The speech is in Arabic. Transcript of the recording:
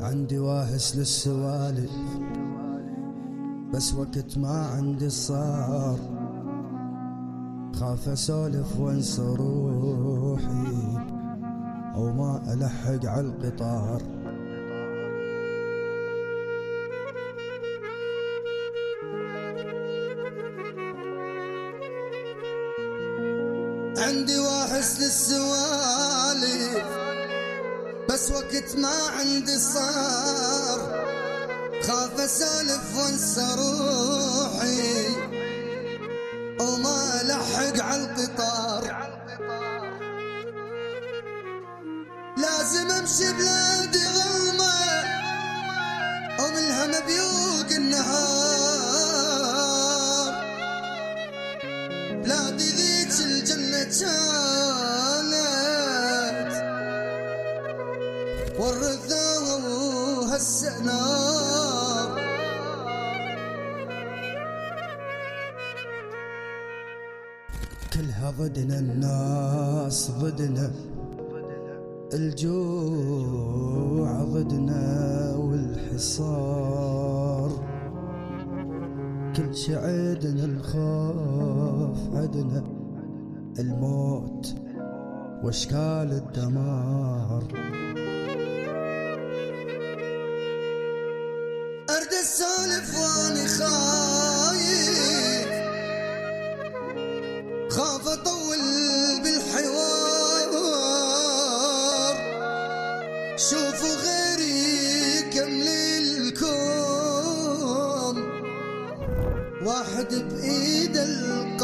عندي واهس للسوالف بس وقت ما عندي صار خاف أسولف وأنسى روحي أو ما الحق على القطار. عندي واحس للسوالف بس وقت ما عندي صار. خاف أسالف وأنسى روحي وما لحق على القطار. لازم امشي بلادي غلمة ومنها مبيوق النهار. بلادي ذيك الجنة كانت. ورثوها السنار كلها ضدنا الناس ضدنا. الجوع ضدنا والحصار. كل شي عدنا الخوف عدنا الموت. واشكال الدمار؟ أرد السالف واني خايف. خاف شوفوا غيري كمل الكون واحد بإيد الكون